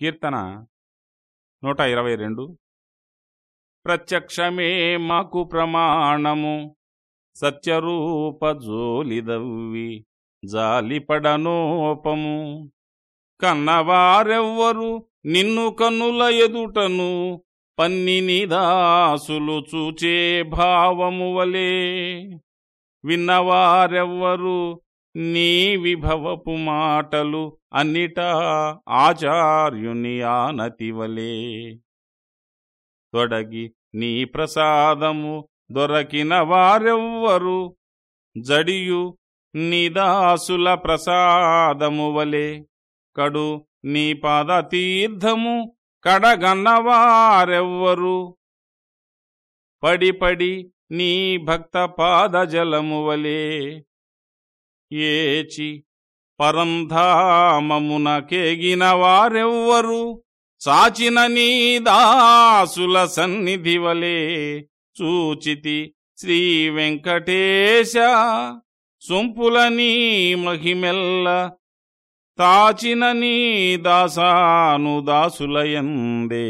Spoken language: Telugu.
కీర్తన నూట ఇరవై రెండు. ప్రత్యక్షమే మాకు ప్రమాణము సత్యరూప జోలిదవ్వి జాలిపడనోపము కన్నవారెవ్వరు నిన్ను కన్నుల ఎదుటను పన్నిని దాసులు చూచే భావము వలే. విన్నవారెవ్వరు నీ విభవపు మాటలు అన్నిట ఆచార్యుని ఆనతివలే తొడగి నీ ప్రసాదము దొరకిన వారెవ్వరు జడియు నిదాసుల ప్రసాదము వలె. కడు నీ పాద తీర్థము కడగన్నవారెవ్వరు పడిపడి నీ భక్త పాదజలము వలే. ఏచి పరంధామమున కేగిన వారెవ్వరు సాచిన నీదాసుల సన్నిధి వలే చూచితి శ్రీ వెంకటేశ. సొంపుల నీ మహిమెల్ల తాచిన నీ దాసాను దాసులయందే